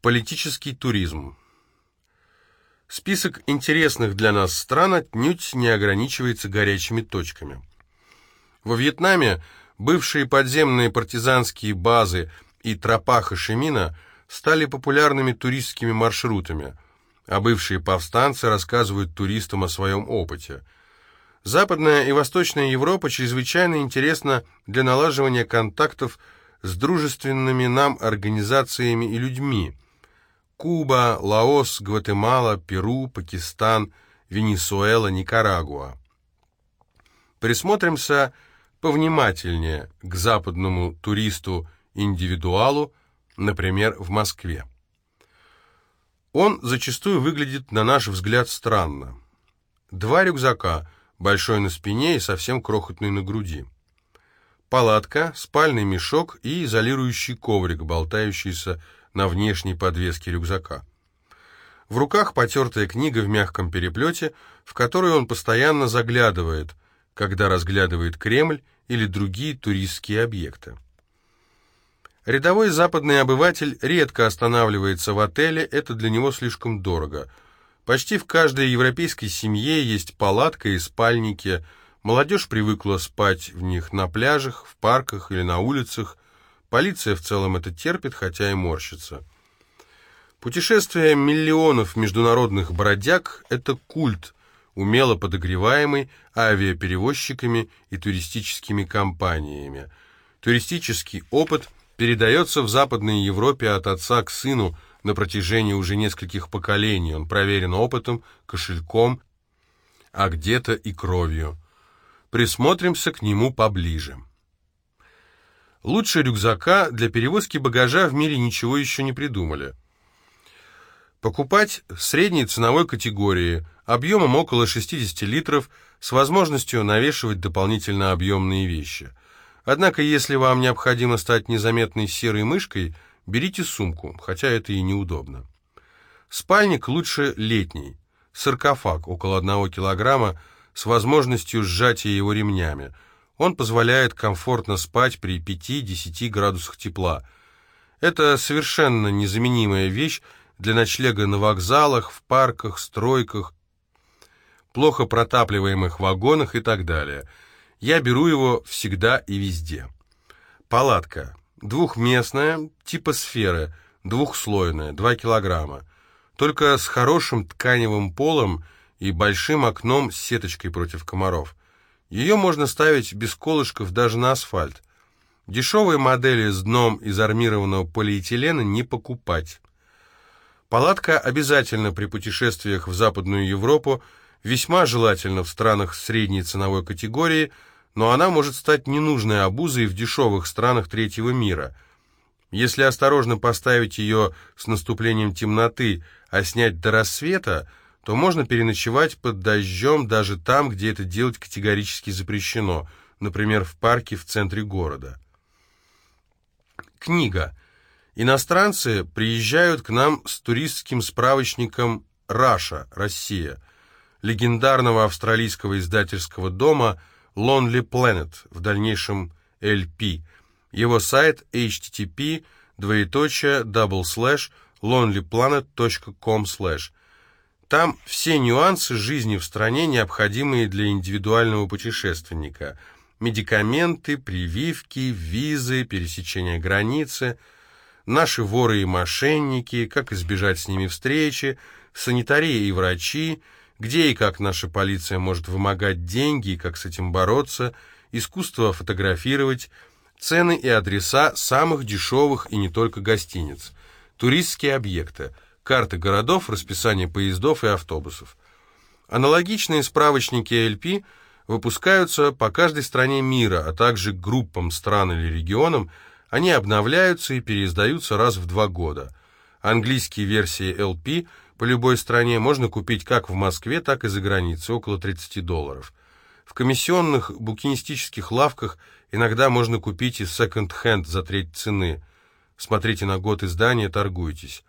Политический туризм. Список интересных для нас стран отнюдь не ограничивается горячими точками. Во Вьетнаме бывшие подземные партизанские базы и тропа Хашимина стали популярными туристскими маршрутами, а бывшие повстанцы рассказывают туристам о своем опыте. Западная и Восточная Европа чрезвычайно интересна для налаживания контактов с дружественными нам организациями и людьми – Куба, Лаос, Гватемала, Перу, Пакистан, Венесуэла, Никарагуа. Присмотримся повнимательнее к западному туристу-индивидуалу, например, в Москве. Он зачастую выглядит, на наш взгляд, странно. Два рюкзака, большой на спине и совсем крохотный на груди. Палатка, спальный мешок и изолирующий коврик, болтающийся на внешней подвеске рюкзака. В руках потертая книга в мягком переплете, в которую он постоянно заглядывает, когда разглядывает Кремль или другие туристские объекты. Рядовой западный обыватель редко останавливается в отеле, это для него слишком дорого. Почти в каждой европейской семье есть палатка и спальники, молодежь привыкла спать в них на пляжах, в парках или на улицах, Полиция в целом это терпит, хотя и морщится. Путешествие миллионов международных бродяг – это культ, умело подогреваемый авиаперевозчиками и туристическими компаниями. Туристический опыт передается в Западной Европе от отца к сыну на протяжении уже нескольких поколений. Он проверен опытом, кошельком, а где-то и кровью. Присмотримся к нему поближе. Лучше рюкзака для перевозки багажа в мире ничего еще не придумали. Покупать средней ценовой категории, объемом около 60 литров, с возможностью навешивать дополнительно объемные вещи. Однако, если вам необходимо стать незаметной серой мышкой, берите сумку, хотя это и неудобно. Спальник лучше летний, саркофаг около 1 килограмма с возможностью сжатия его ремнями – он позволяет комфортно спать при 5-10 градусах тепла. Это совершенно незаменимая вещь для ночлега на вокзалах, в парках, стройках, плохо протапливаемых вагонах и так далее. Я беру его всегда и везде. Палатка. Двухместная, типа сферы, двухслойная, 2 килограмма. Только с хорошим тканевым полом и большим окном с сеточкой против комаров. Ее можно ставить без колышков даже на асфальт. Дешевые модели с дном из армированного полиэтилена не покупать. Палатка обязательно при путешествиях в Западную Европу, весьма желательно в странах средней ценовой категории, но она может стать ненужной обузой в дешевых странах третьего мира. Если осторожно поставить ее с наступлением темноты, а снять до рассвета, то можно переночевать под дождем даже там, где это делать категорически запрещено, например, в парке в центре города. Книга. Иностранцы приезжают к нам с туристским справочником «Раша. Россия» легендарного австралийского издательского дома Lonely Planet, в дальнейшем LP. Его сайт http двоеточие double slash lonelyplanet.com slash там все нюансы жизни в стране, необходимые для индивидуального путешественника. Медикаменты, прививки, визы, пересечение границы, наши воры и мошенники, как избежать с ними встречи, санитария и врачи, где и как наша полиция может вымогать деньги и как с этим бороться, искусство фотографировать, цены и адреса самых дешевых и не только гостиниц, туристские объекты – карты городов, расписание поездов и автобусов. Аналогичные справочники LP выпускаются по каждой стране мира, а также группам стран или регионам, они обновляются и переиздаются раз в два года. Английские версии LP по любой стране можно купить как в Москве, так и за границей, около 30 долларов. В комиссионных букинистических лавках иногда можно купить и секонд-хенд за треть цены. Смотрите на год издания, торгуйтесь.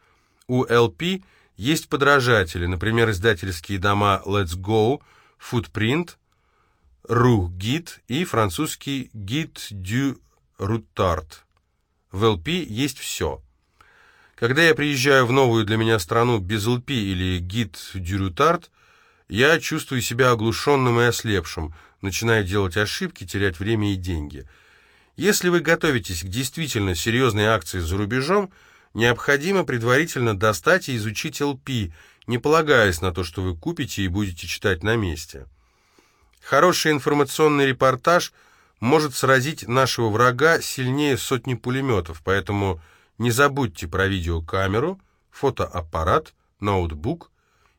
У LP есть подражатели, например, издательские дома Let's Go, Footprint, Rue Guide и французский Guide du Routard. В LP есть все. Когда я приезжаю в новую для меня страну без ЛП или гид дюрютард, я чувствую себя оглушенным и ослепшим, начинаю делать ошибки, терять время и деньги. Если вы готовитесь к действительно серьезной акции за рубежом, необходимо предварительно достать и изучить ЛП, не полагаясь на то, что вы купите и будете читать на месте. Хороший информационный репортаж может сразить нашего врага сильнее сотни пулеметов, поэтому не забудьте про видеокамеру, фотоаппарат, ноутбук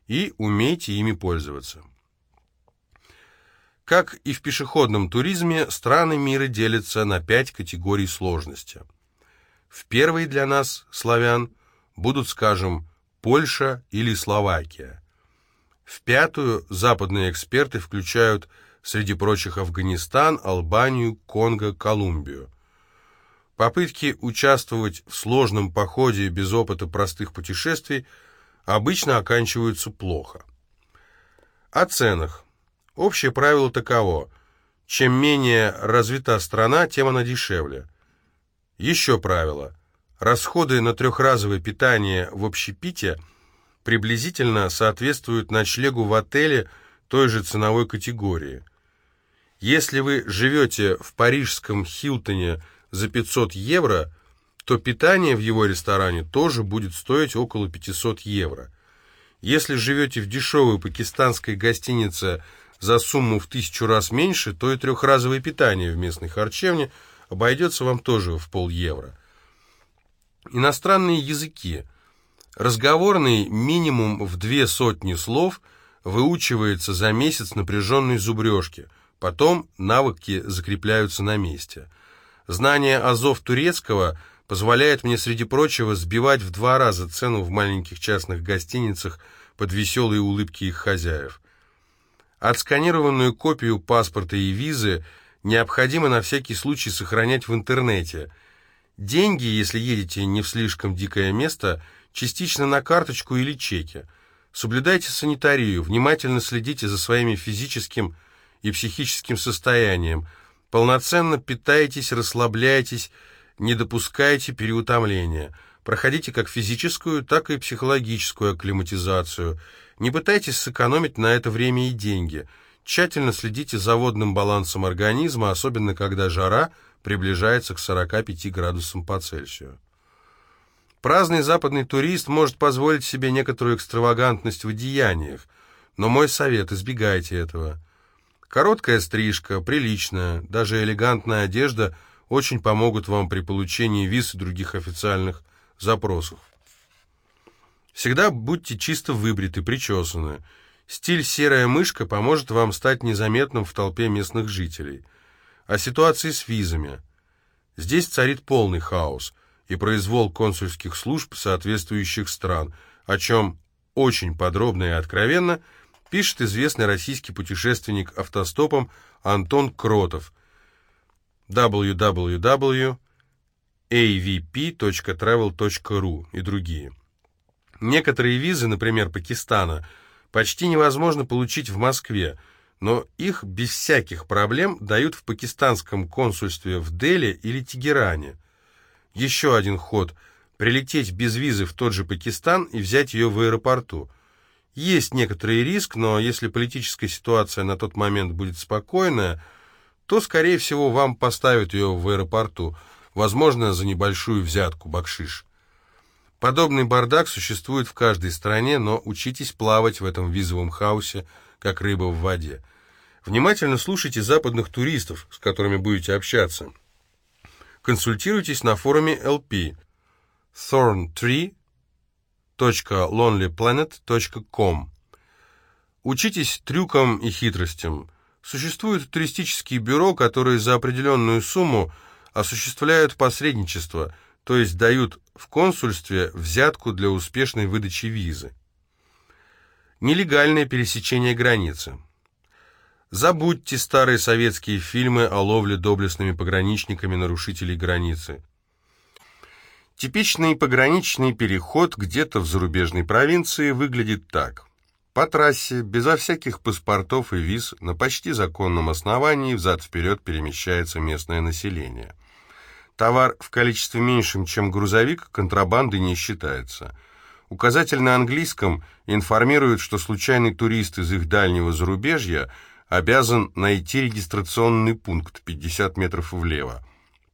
и умейте ими пользоваться. Как и в пешеходном туризме, страны мира делятся на пять категорий сложности. В первой для нас, славян, будут, скажем, Польша или Словакия. В пятую западные эксперты включают, среди прочих, Афганистан, Албанию, Конго, Колумбию. Попытки участвовать в сложном походе без опыта простых путешествий обычно оканчиваются плохо. О ценах. Общее правило таково. Чем менее развита страна, тем она дешевле. Еще правило. Расходы на трехразовое питание в общепите приблизительно соответствуют ночлегу в отеле той же ценовой категории. Если вы живете в парижском Хилтоне за 500 евро, то питание в его ресторане тоже будет стоить около 500 евро. Если живете в дешевой пакистанской гостинице за сумму в тысячу раз меньше, то и трехразовое питание в местной харчевне обойдется вам тоже в пол евро. Иностранные языки. Разговорный минимум в две сотни слов выучивается за месяц напряженной зубрежки, потом навыки закрепляются на месте. Знание азов турецкого позволяет мне, среди прочего, сбивать в два раза цену в маленьких частных гостиницах под веселые улыбки их хозяев. Отсканированную копию паспорта и визы необходимо на всякий случай сохранять в интернете – Деньги, если едете не в слишком дикое место, частично на карточку или чеке. Соблюдайте санитарию, внимательно следите за своими физическим и психическим состоянием. Полноценно питайтесь, расслабляйтесь, не допускайте переутомления. Проходите как физическую, так и психологическую акклиматизацию. Не пытайтесь сэкономить на это время и деньги. Тщательно следите за водным балансом организма, особенно когда жара – приближается к 45 градусам по Цельсию. Праздный западный турист может позволить себе некоторую экстравагантность в одеяниях, но мой совет – избегайте этого. Короткая стрижка, приличная, даже элегантная одежда очень помогут вам при получении виз и других официальных запросов. Всегда будьте чисто выбриты, причесаны. Стиль «серая мышка» поможет вам стать незаметным в толпе местных жителей – о ситуации с визами. Здесь царит полный хаос и произвол консульских служб соответствующих стран, о чем очень подробно и откровенно пишет известный российский путешественник автостопом Антон Кротов www.avp.travel.ru и другие. Некоторые визы, например, Пакистана, почти невозможно получить в Москве, но их без всяких проблем дают в пакистанском консульстве в Дели или Тегеране. Еще один ход – прилететь без визы в тот же Пакистан и взять ее в аэропорту. Есть некоторый риск, но если политическая ситуация на тот момент будет спокойная, то, скорее всего, вам поставят ее в аэропорту, возможно, за небольшую взятку, бакшиш. Подобный бардак существует в каждой стране, но учитесь плавать в этом визовом хаосе, как рыба в воде. Внимательно слушайте западных туристов, с которыми будете общаться. Консультируйтесь на форуме LP thorntree.lonelyplanet.com Учитесь трюкам и хитростям. Существуют туристические бюро, которые за определенную сумму осуществляют посредничество, то есть дают в консульстве взятку для успешной выдачи визы. Нелегальное пересечение границы. Забудьте старые советские фильмы о ловле доблестными пограничниками нарушителей границы. Типичный пограничный переход где-то в зарубежной провинции выглядит так. По трассе, безо всяких паспортов и виз, на почти законном основании взад-вперед перемещается местное население. Товар в количестве меньшем, чем грузовик, контрабандой не считается. Указатель на английском информирует, что случайный турист из их дальнего зарубежья обязан найти регистрационный пункт 50 метров влево.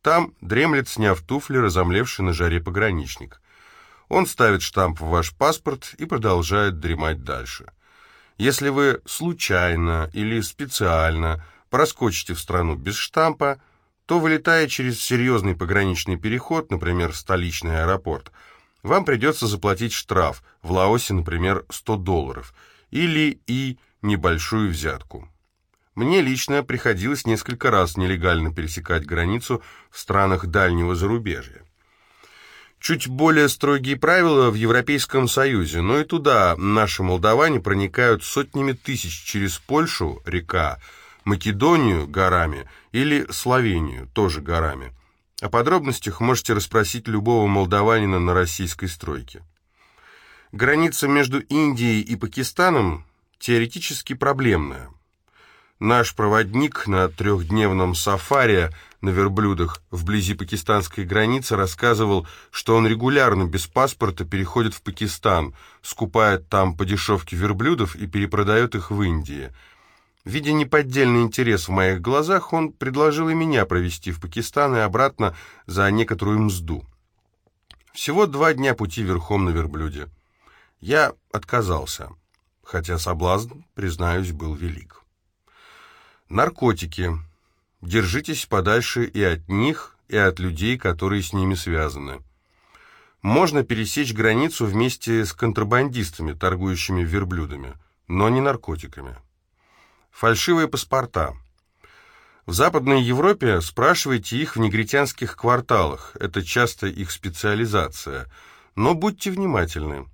Там дремлет, сняв туфли, разомлевший на жаре пограничник. Он ставит штамп в ваш паспорт и продолжает дремать дальше. Если вы случайно или специально проскочите в страну без штампа, то, вылетая через серьезный пограничный переход, например, столичный аэропорт, вам придется заплатить штраф, в Лаосе, например, 100 долларов, или и небольшую взятку. Мне лично приходилось несколько раз нелегально пересекать границу в странах дальнего зарубежья. Чуть более строгие правила в Европейском Союзе, но и туда наши молдаване проникают сотнями тысяч через Польшу, река, Македонию горами или Словению тоже горами. О подробностях можете расспросить любого молдаванина на российской стройке. Граница между Индией и Пакистаном теоретически проблемная. Наш проводник на трехдневном сафари на верблюдах вблизи пакистанской границы рассказывал, что он регулярно без паспорта переходит в Пакистан, скупает там по дешевке верблюдов и перепродает их в Индии – Видя неподдельный интерес в моих глазах, он предложил и меня провести в Пакистан и обратно за некоторую мзду. Всего два дня пути верхом на верблюде. Я отказался, хотя соблазн, признаюсь, был велик. Наркотики. Держитесь подальше и от них, и от людей, которые с ними связаны. Можно пересечь границу вместе с контрабандистами, торгующими верблюдами, но не наркотиками. Фальшивые паспорта. В Западной Европе спрашивайте их в негритянских кварталах, это часто их специализация. Но будьте внимательны.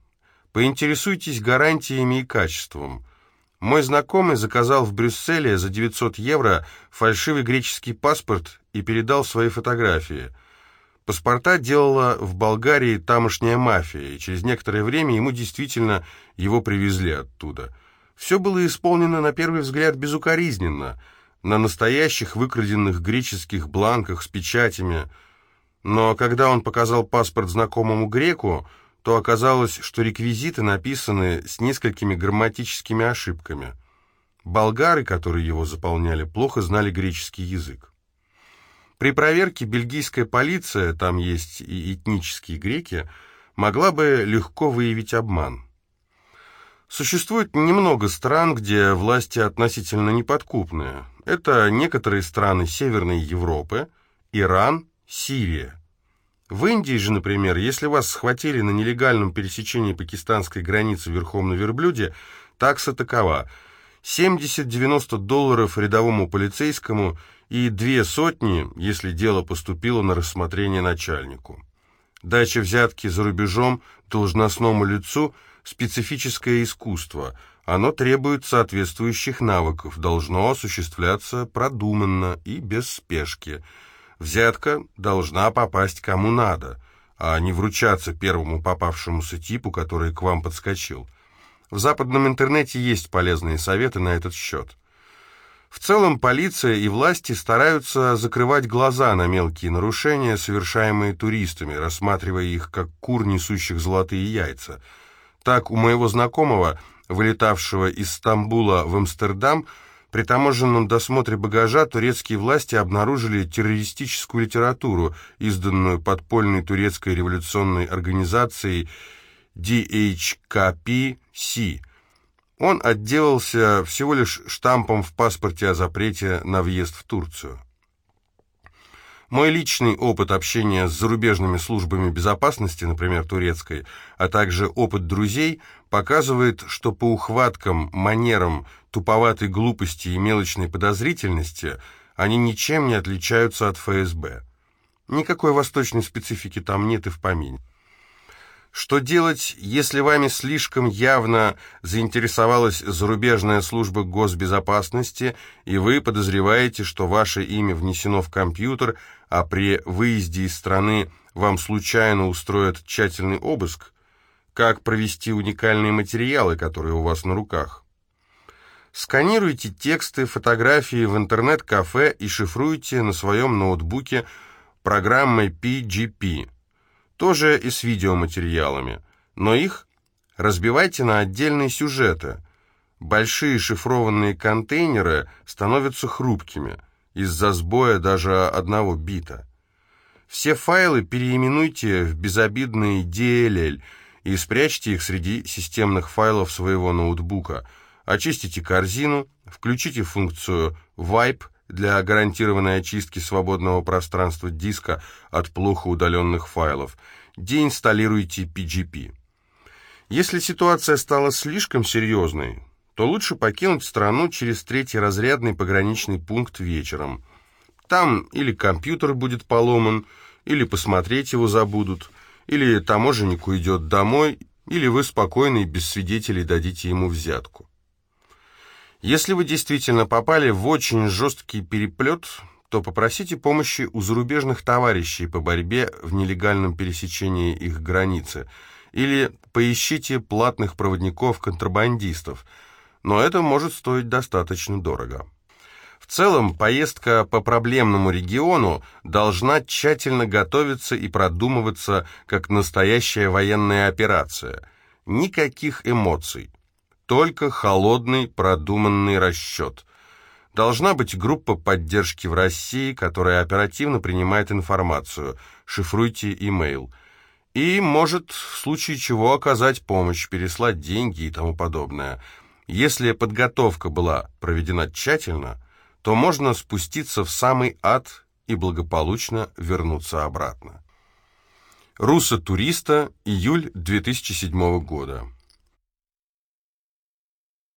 Поинтересуйтесь гарантиями и качеством. Мой знакомый заказал в Брюсселе за 900 евро фальшивый греческий паспорт и передал свои фотографии. Паспорта делала в Болгарии тамошняя мафия, и через некоторое время ему действительно его привезли оттуда – все было исполнено на первый взгляд безукоризненно, на настоящих выкраденных греческих бланках с печатями. Но когда он показал паспорт знакомому греку, то оказалось, что реквизиты написаны с несколькими грамматическими ошибками. Болгары, которые его заполняли, плохо знали греческий язык. При проверке бельгийская полиция, там есть и этнические греки, могла бы легко выявить обман. Существует немного стран, где власти относительно неподкупные. Это некоторые страны Северной Европы, Иран, Сирия. В Индии же, например, если вас схватили на нелегальном пересечении пакистанской границы верхом на верблюде, такса такова – 70-90 долларов рядовому полицейскому и две сотни, если дело поступило на рассмотрение начальнику. Дача взятки за рубежом должностному лицу – специфическое искусство. Оно требует соответствующих навыков, должно осуществляться продуманно и без спешки. Взятка должна попасть кому надо, а не вручаться первому попавшемуся типу, который к вам подскочил. В западном интернете есть полезные советы на этот счет. В целом полиция и власти стараются закрывать глаза на мелкие нарушения, совершаемые туристами, рассматривая их как кур, несущих золотые яйца – так, у моего знакомого, вылетавшего из Стамбула в Амстердам, при таможенном досмотре багажа турецкие власти обнаружили террористическую литературу, изданную подпольной турецкой революционной организацией DHKP-C. Он отделался всего лишь штампом в паспорте о запрете на въезд в Турцию. Мой личный опыт общения с зарубежными службами безопасности, например, турецкой, а также опыт друзей, показывает, что по ухваткам, манерам, туповатой глупости и мелочной подозрительности они ничем не отличаются от ФСБ. Никакой восточной специфики там нет и в помине. Что делать, если вами слишком явно заинтересовалась зарубежная служба госбезопасности, и вы подозреваете, что ваше имя внесено в компьютер, а при выезде из страны вам случайно устроят тщательный обыск? Как провести уникальные материалы, которые у вас на руках? Сканируйте тексты, фотографии в интернет-кафе и шифруйте на своем ноутбуке программой PGP, тоже и с видеоматериалами, но их разбивайте на отдельные сюжеты. Большие шифрованные контейнеры становятся хрупкими из-за сбоя даже одного бита. Все файлы переименуйте в безобидные DLL и спрячьте их среди системных файлов своего ноутбука. Очистите корзину, включите функцию Wipe для гарантированной очистки свободного пространства диска от плохо удаленных файлов. Деинсталируйте PGP. Если ситуация стала слишком серьезной, то лучше покинуть страну через третий разрядный пограничный пункт вечером. Там или компьютер будет поломан, или посмотреть его забудут, или таможенник уйдет домой, или вы спокойно и без свидетелей дадите ему взятку. Если вы действительно попали в очень жесткий переплет, то попросите помощи у зарубежных товарищей по борьбе в нелегальном пересечении их границы, или поищите платных проводников-контрабандистов, но это может стоить достаточно дорого. В целом, поездка по проблемному региону должна тщательно готовиться и продумываться как настоящая военная операция. Никаких эмоций, только холодный продуманный расчет. Должна быть группа поддержки в России, которая оперативно принимает информацию, шифруйте имейл. И может в случае чего оказать помощь, переслать деньги и тому подобное. Если подготовка была проведена тщательно – то можно спуститься в самый ад и благополучно вернуться обратно. Руссо-туриста, июль 2007 года.